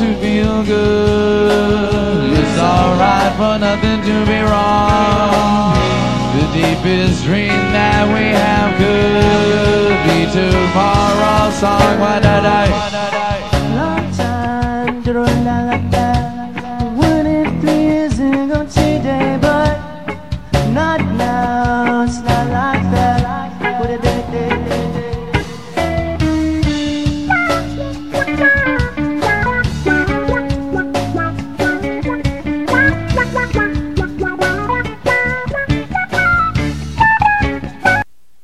to feel good. It's alright for nothing to be wrong. The deepest dream that we have could be tomorrow's song. Why did I?